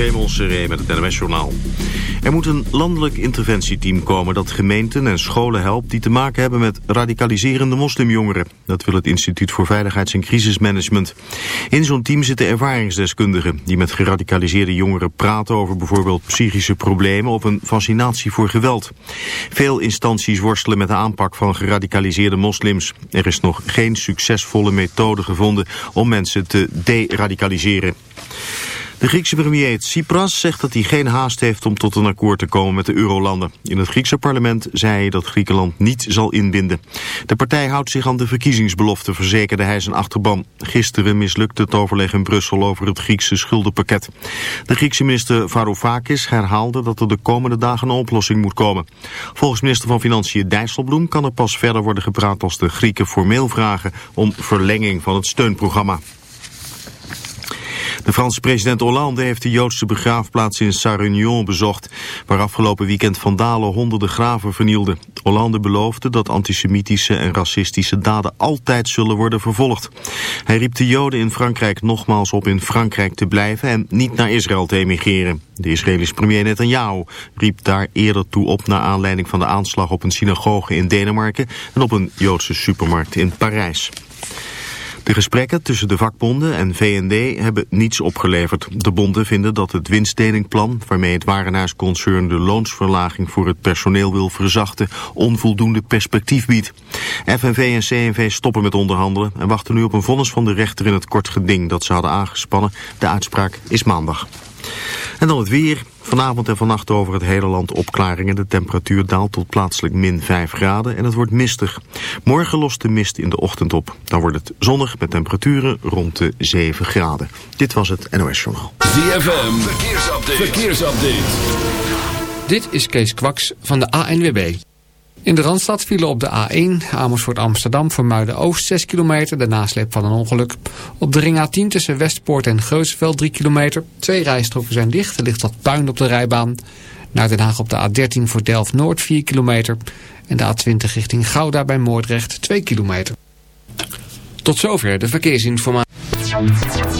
Raymond Seré met het NMS-journaal. Er moet een landelijk interventieteam komen dat gemeenten en scholen helpt... die te maken hebben met radicaliserende moslimjongeren. Dat wil het Instituut voor Veiligheids- en Crisismanagement. In zo'n team zitten ervaringsdeskundigen... die met geradicaliseerde jongeren praten over bijvoorbeeld psychische problemen... of een fascinatie voor geweld. Veel instanties worstelen met de aanpak van geradicaliseerde moslims. Er is nog geen succesvolle methode gevonden om mensen te deradicaliseren. De Griekse premier Tsipras zegt dat hij geen haast heeft om tot een akkoord te komen met de eurolanden. In het Griekse parlement zei hij dat Griekenland niet zal inbinden. De partij houdt zich aan de verkiezingsbelofte, verzekerde hij zijn achterban. Gisteren mislukte het overleg in Brussel over het Griekse schuldenpakket. De Griekse minister Varoufakis herhaalde dat er de komende dagen een oplossing moet komen. Volgens minister van Financiën Dijsselbloem kan er pas verder worden gepraat als de Grieken formeel vragen om verlenging van het steunprogramma. De Franse president Hollande heeft de Joodse begraafplaats in Sarre-Union bezocht, waar afgelopen weekend vandalen honderden graven vernielden. Hollande beloofde dat antisemitische en racistische daden altijd zullen worden vervolgd. Hij riep de Joden in Frankrijk nogmaals op in Frankrijk te blijven en niet naar Israël te emigreren. De Israëlische premier Netanyahu riep daar eerder toe op naar aanleiding van de aanslag op een synagoge in Denemarken en op een Joodse supermarkt in Parijs. De gesprekken tussen de vakbonden en VND hebben niets opgeleverd. De bonden vinden dat het winstdelingplan, waarmee het warenaarsconcern de loonsverlaging voor het personeel wil verzachten, onvoldoende perspectief biedt. FNV en CNV stoppen met onderhandelen en wachten nu op een vonnis van de rechter in het kort geding dat ze hadden aangespannen. De uitspraak is maandag. En dan het weer. Vanavond en vannacht over het hele land opklaringen. De temperatuur daalt tot plaatselijk min 5 graden en het wordt mistig. Morgen lost de mist in de ochtend op. Dan wordt het zonnig met temperaturen rond de 7 graden. Dit was het NOS Journaal. ZFM, verkeersupdate. verkeersupdate. Dit is Kees Kwaks van de ANWB. In de Randstad vielen op de A1 Amersfoort Amsterdam voor Muiden-Oost 6 kilometer. De nasleep van een ongeluk. Op de ring A10 tussen Westpoort en Geuzenveld 3 kilometer. Twee rijstroken zijn dicht. Er ligt wat puin op de rijbaan. Naar Den Haag op de A13 voor Delft-Noord 4 kilometer. En de A20 richting Gouda bij Moordrecht 2 kilometer. Tot zover de verkeersinformatie.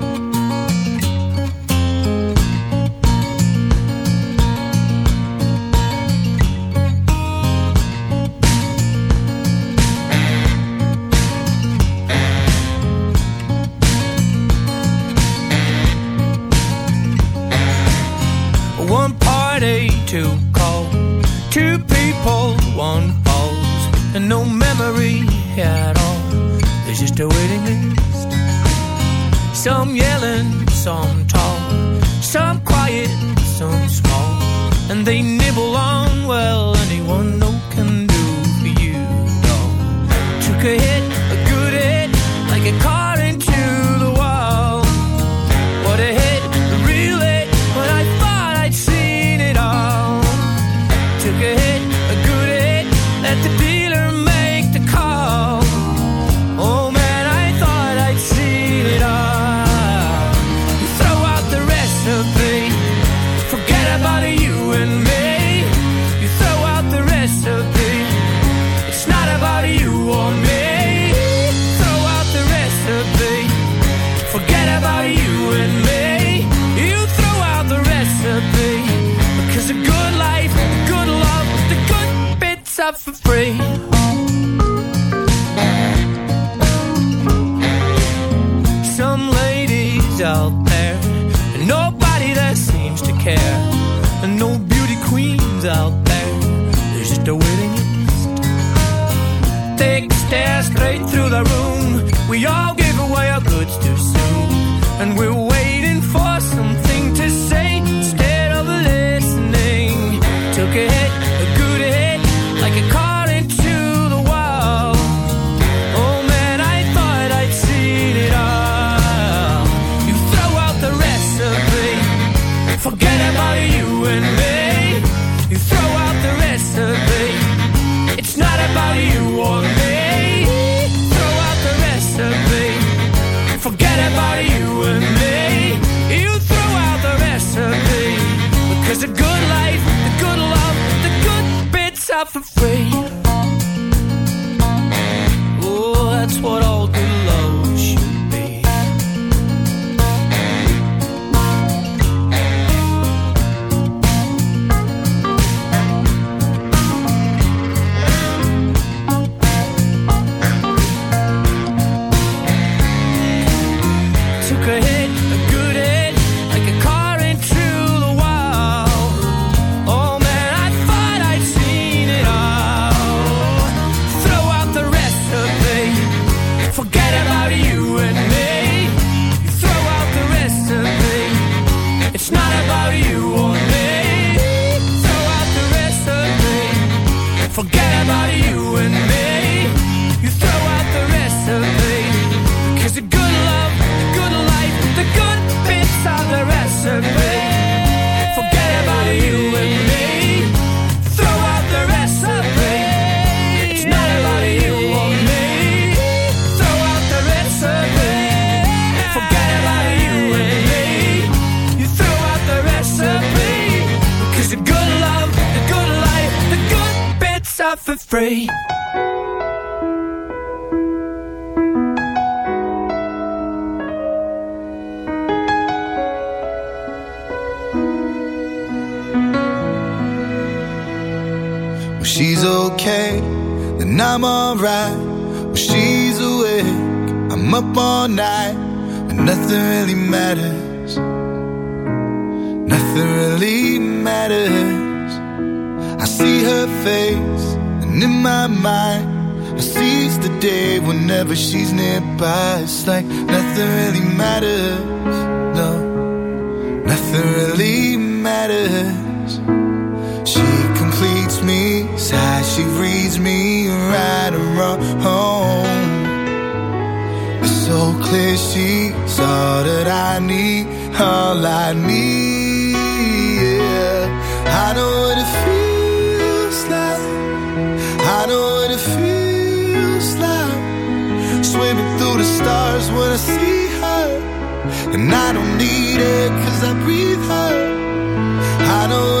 One pause, and no memory at all. There's just a waiting list. Some yelling, some tall, some quiet, some small, and they nibble on well anyone good life, free. When she's okay, then I'm alright. When she's awake, I'm up all night. And nothing really matters. Nothing really matters. I see her face, and in my mind, I seize the day whenever she's nearby. It's like nothing really matters. No, nothing really matters. She completes me, sighs, she reads me right and wrong. It's so clear she's all that I need, all I need. Yeah. I know what it feels. I know what it feels like. Swimming through the stars when I see her. And I don't need it cause I breathe her. I know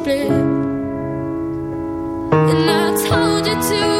split. And I told you to.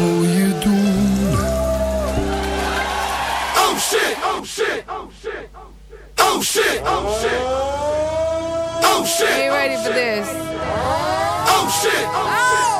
mooie doelen. Oh shit, oh shit, oh shit, oh shit, oh shit. Oh shit. Are you ready for this? Oh shit, oh shit.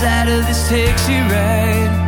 Out of this taxi ride.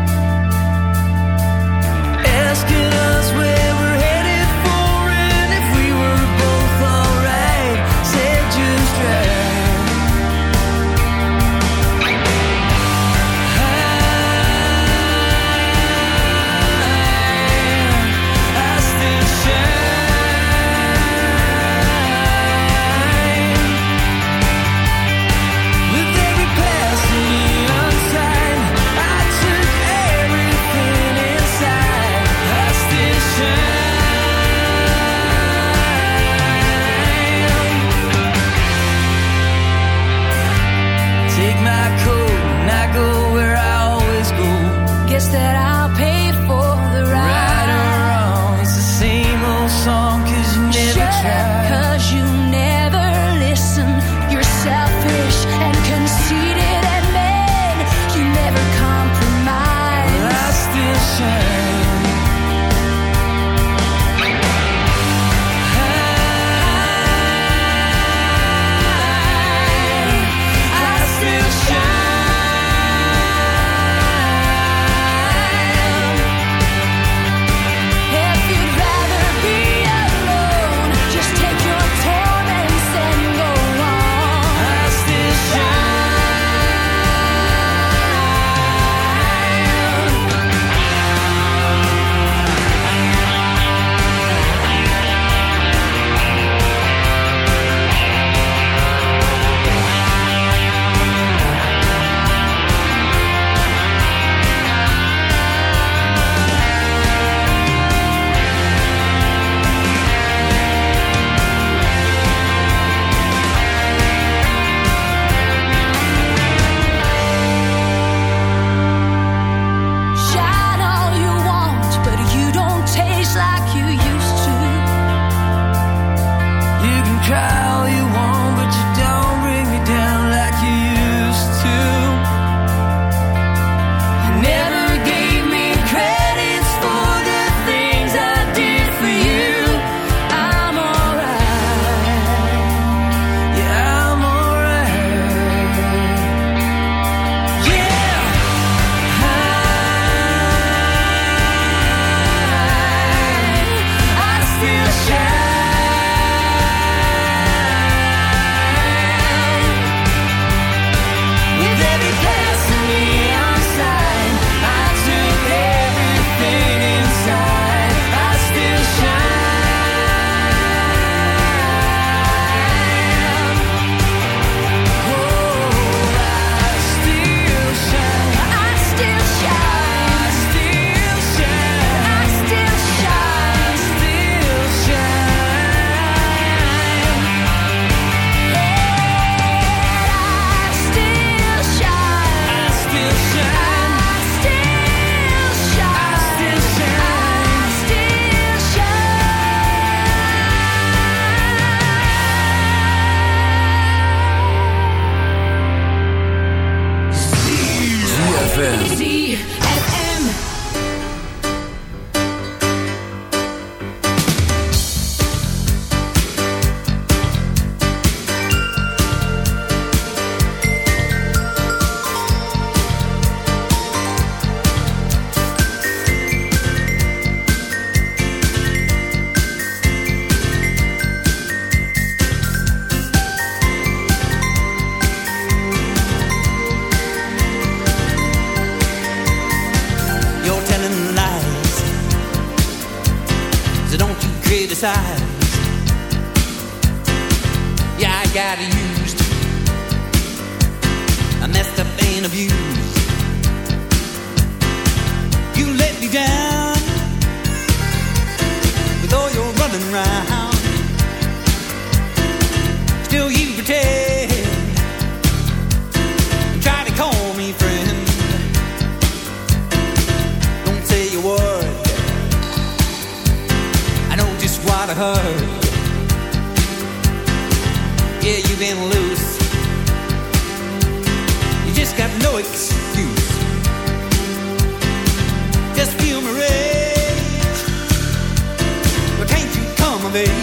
They.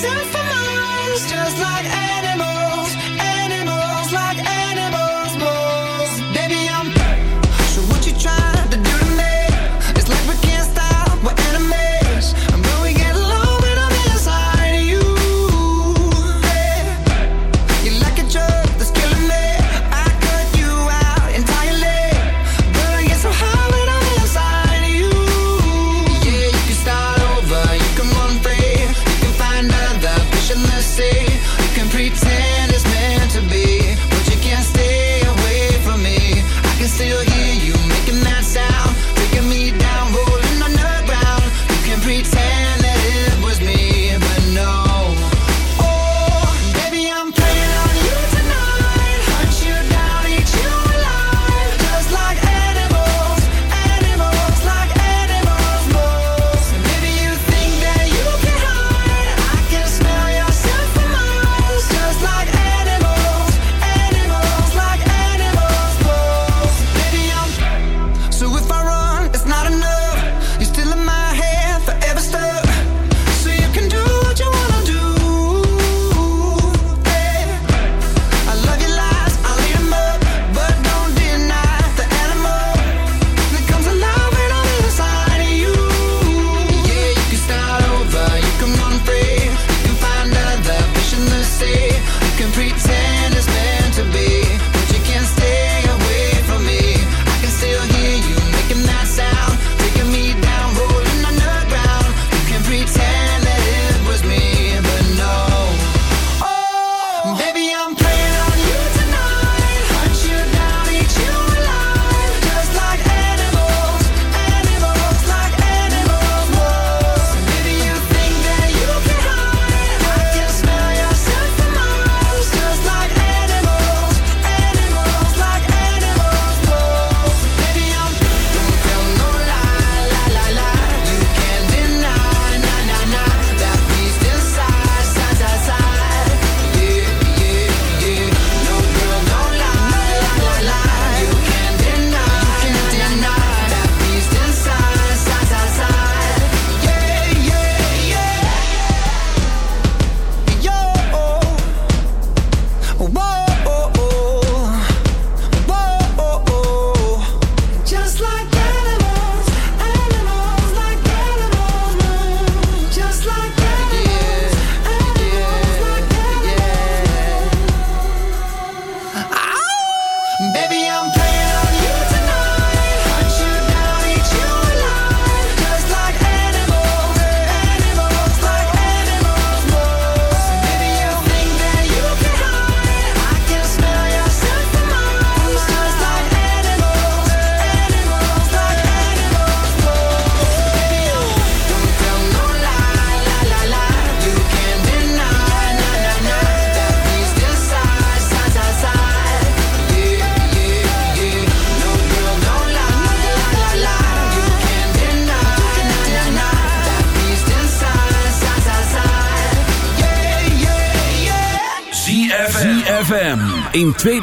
something